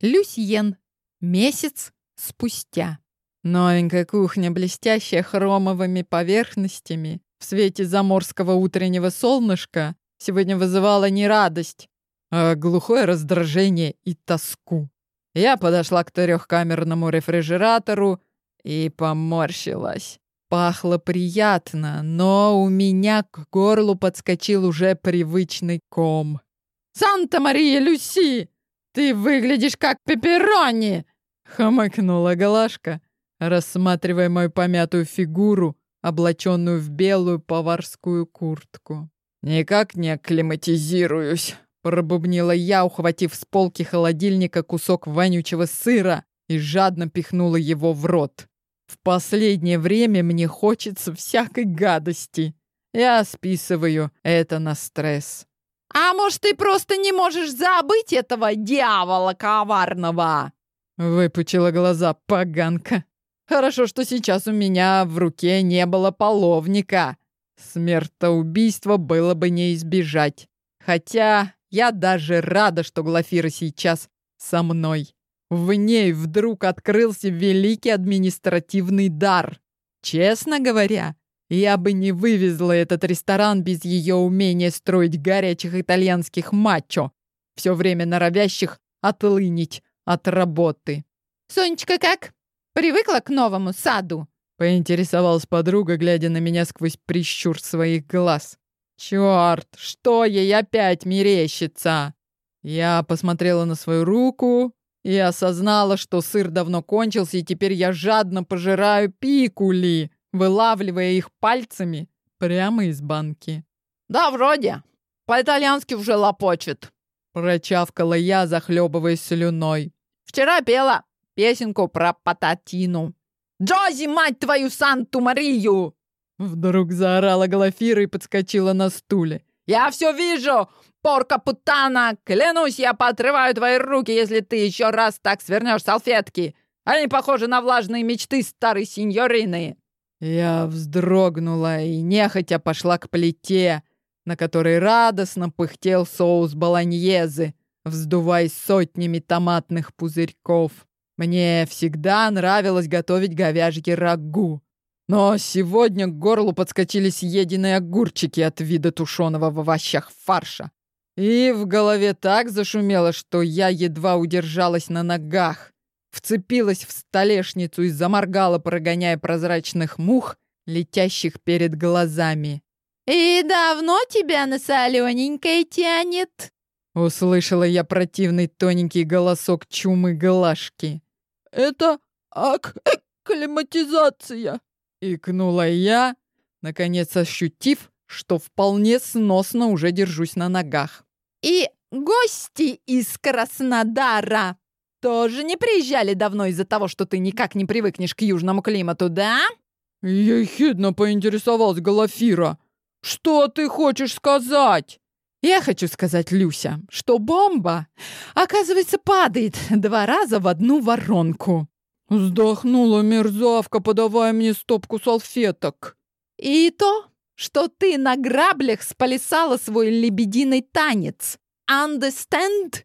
Люсьен. Месяц спустя. Новенькая кухня, блестящая хромовыми поверхностями, в свете заморского утреннего солнышка, сегодня вызывала не радость, а глухое раздражение и тоску. Я подошла к трехкамерному рефрижератору и поморщилась. Пахло приятно, но у меня к горлу подскочил уже привычный ком. «Санта-Мария Люси! Ты выглядишь как пепперони!» — хмыкнула Галашка, рассматривая мою помятую фигуру, облаченную в белую поварскую куртку. «Никак не акклиматизируюсь», — пробубнила я, ухватив с полки холодильника кусок вонючего сыра и жадно пихнула его в рот. В последнее время мне хочется всякой гадости. Я списываю это на стресс. «А может, ты просто не можешь забыть этого дьявола коварного?» Выпучила глаза поганка. «Хорошо, что сейчас у меня в руке не было половника. Смертоубийство было бы не избежать. Хотя я даже рада, что Глафира сейчас со мной. В ней вдруг открылся великий административный дар. Честно говоря, я бы не вывезла этот ресторан без ее умения строить горячих итальянских мачо, все время норовящих отлынить от работы. «Сонечка как? Привыкла к новому саду?» Поинтересовалась подруга, глядя на меня сквозь прищур своих глаз. «Чёрт, что ей опять мерещится?» Я посмотрела на свою руку, и осознала, что сыр давно кончился, и теперь я жадно пожираю пикули, вылавливая их пальцами прямо из банки. «Да, вроде. По-итальянски уже лопочет», — прочавкала я, захлебываясь слюной. «Вчера пела песенку про пататину». «Джози, мать твою, Санту-Марию!» Вдруг заорала Глафира и подскочила на стуле. «Я все вижу! Порка путана! Клянусь, я поотрываю твои руки, если ты еще раз так свернешь салфетки! Они похожи на влажные мечты старой сеньорины!» Я вздрогнула и нехотя пошла к плите, на которой радостно пыхтел соус болоньезы, вздуваясь сотнями томатных пузырьков. Мне всегда нравилось готовить говяжьи рагу. Но сегодня к горлу подскочили съеденные огурчики от вида тушеного в овощах фарша. И в голове так зашумело, что я едва удержалась на ногах, вцепилась в столешницу и заморгала, прогоняя прозрачных мух, летящих перед глазами. «И давно тебя на солененькое тянет?» Услышала я противный тоненький голосок чумы Глашки. «Это акклиматизация!» Икнула я, наконец ощутив, что вполне сносно уже держусь на ногах. «И гости из Краснодара тоже не приезжали давно из-за того, что ты никак не привыкнешь к южному климату, да?» Ехидно поинтересовалась Галафира. «Что ты хочешь сказать?» «Я хочу сказать, Люся, что бомба, оказывается, падает два раза в одну воронку». Вздохнула мерзавка, подавая мне стопку салфеток. «И то, что ты на граблях спалисала свой лебединый танец. Understand?»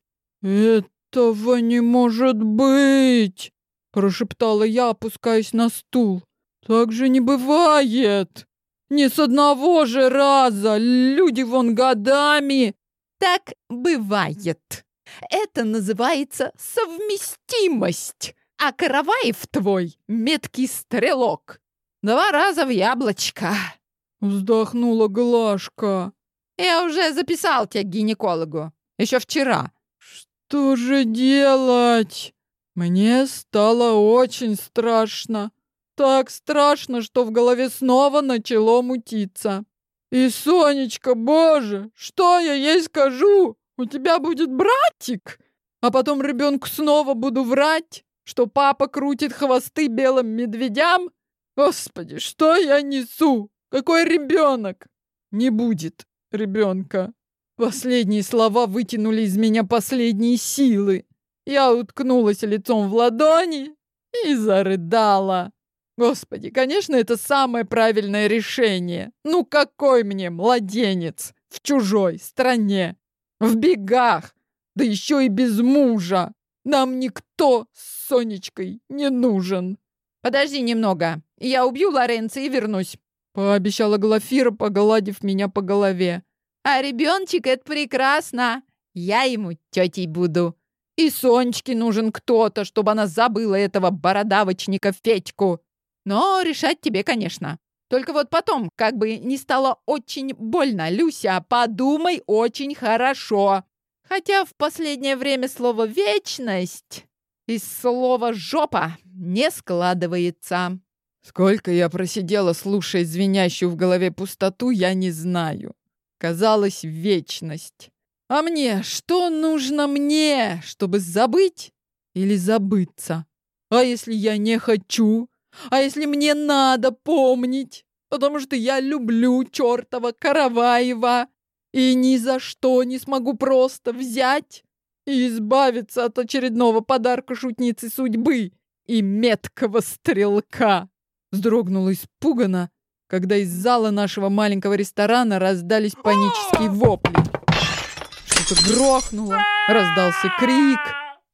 «Этого не может быть!» — прошептала я, опускаясь на стул. «Так же не бывает! Не с одного же раза! Люди вон годами!» «Так бывает. Это называется совместимость!» а Караваев твой меткий стрелок. Два раза в яблочко. Вздохнула Глашка. Я уже записал тебя к гинекологу. Еще вчера. Что же делать? Мне стало очень страшно. Так страшно, что в голове снова начало мутиться. И, Сонечка, боже, что я ей скажу? У тебя будет братик? А потом ребенку снова буду врать? что папа крутит хвосты белым медведям? Господи, что я несу? Какой ребенок? Не будет ребенка. Последние слова вытянули из меня последние силы. Я уткнулась лицом в ладони и зарыдала. Господи, конечно, это самое правильное решение. Ну какой мне младенец в чужой стране, в бегах, да еще и без мужа. Нам никто с Сонечкой не нужен. Подожди немного, я убью Лоренца и вернусь, пообещала Глафира, погладив меня по голове. А ребеночек это прекрасно. Я ему тетей буду. И Сонечке нужен кто-то, чтобы она забыла этого бородавочника Федьку. Но решать тебе, конечно. Только вот потом, как бы не стало очень больно, Люся, подумай очень хорошо. Хотя в последнее время слово «вечность» из слова «жопа» не складывается. Сколько я просидела, слушая звенящую в голове пустоту, я не знаю. Казалось, вечность. А мне, что нужно мне, чтобы забыть или забыться? А если я не хочу? А если мне надо помнить? Потому что я люблю чертова Караваева и ни за что не смогу просто взять и избавиться от очередного подарка шутницы судьбы и меткого стрелка. Вздрогнула испуганно, когда из зала нашего маленького ресторана раздались панические вопли. Что-то грохнуло, раздался крик.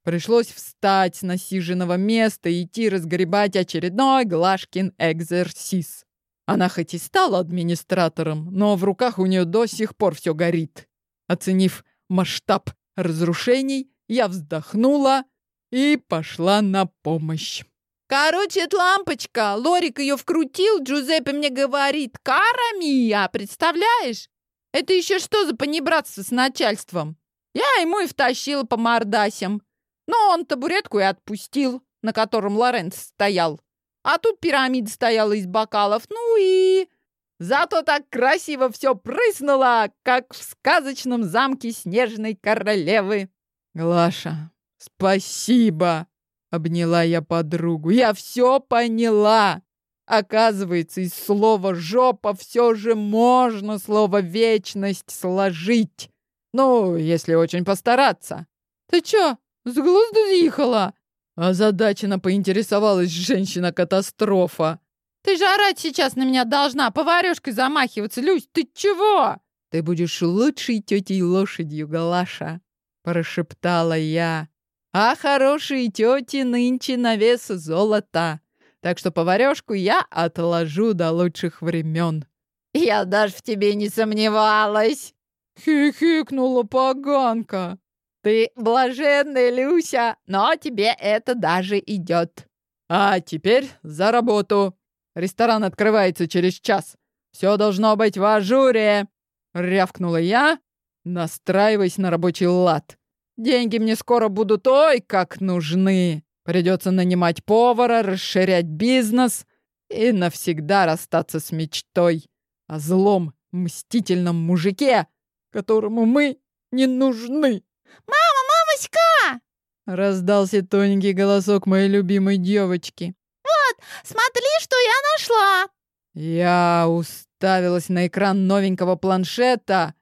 Пришлось встать с насиженного места и идти разгребать очередной Глашкин экзерсис. Она хоть и стала администратором, но в руках у нее до сих пор все горит. Оценив масштаб разрушений, я вздохнула и пошла на помощь. Короче, это лампочка. Лорик ее вкрутил, Джузеппе мне говорит, кара мия, представляешь? Это еще что за понебратство с начальством? Я ему и втащила по мордасям. Но он табуретку и отпустил, на котором Лоренц стоял. А тут пирамида стояла из бокалов. Ну и... Зато так красиво все прыснуло, как в сказочном замке снежной королевы. Глаша, спасибо, обняла я подругу. Я все поняла. Оказывается, из слова «жопа» все же можно слово «вечность» сложить. Ну, если очень постараться. Ты чё, с глузду съехала? Озадаченно поинтересовалась женщина-катастрофа. «Ты же орать сейчас на меня должна, поварёшкой замахиваться, Люсь, ты чего?» «Ты будешь лучшей тетей лошадью, Галаша», — прошептала я. «А хорошие тети нынче на вес золота, так что поварёшку я отложу до лучших времен». «Я даже в тебе не сомневалась!» — хихикнула поганка. Ты блаженная, Люся, но тебе это даже идет. А теперь за работу. Ресторан открывается через час. Все должно быть в ажуре. Рявкнула я, настраиваясь на рабочий лад. Деньги мне скоро будут ой как нужны. Придется нанимать повара, расширять бизнес и навсегда расстаться с мечтой о злом, мстительном мужике, которому мы не нужны. «Мама, мамочка!» Раздался тоненький голосок моей любимой девочки. «Вот, смотри, что я нашла!» Я уставилась на экран новенького планшета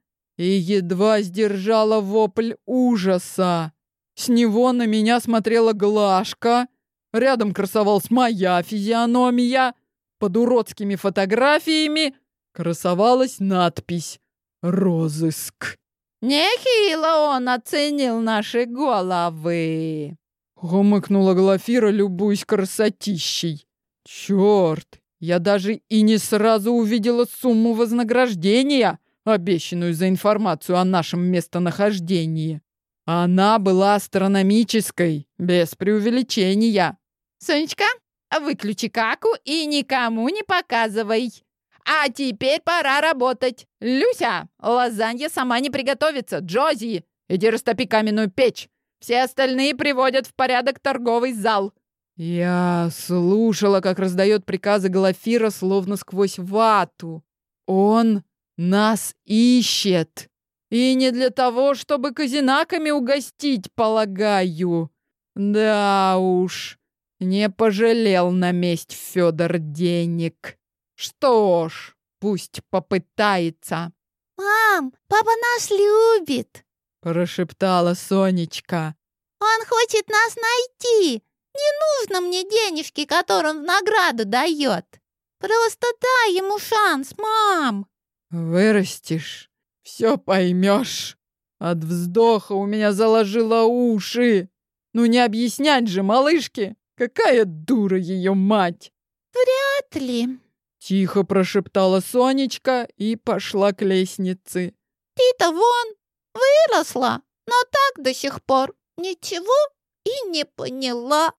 и едва сдержала вопль ужаса. С него на меня смотрела Глашка, рядом красовалась моя физиономия, под уродскими фотографиями красовалась надпись «Розыск». «Нехило он оценил наши головы!» Хмыкнула Глафира, любуясь красотищей. «Черт! Я даже и не сразу увидела сумму вознаграждения, обещанную за информацию о нашем местонахождении. Она была астрономической, без преувеличения. «Сонечка, выключи каку и никому не показывай!» А теперь пора работать. Люся, лазанья сама не приготовится. Джози, иди растопи каменную печь. Все остальные приводят в порядок торговый зал. Я слушала, как раздает приказы Глафира, словно сквозь вату. Он нас ищет. И не для того, чтобы казинаками угостить, полагаю. Да уж, не пожалел на месть Федор денег. Что ж, пусть попытается. «Мам, папа нас любит!» Прошептала Сонечка. «Он хочет нас найти! Не нужно мне денежки, которые он в награду дает! Просто дай ему шанс, мам!» «Вырастешь, все поймешь!» От вздоха у меня заложило уши. Ну не объяснять же, малышке! Какая дура ее мать!» «Вряд ли», — тихо прошептала Сонечка и пошла к лестнице. «Ты-то вон выросла, но так до сих пор ничего и не поняла».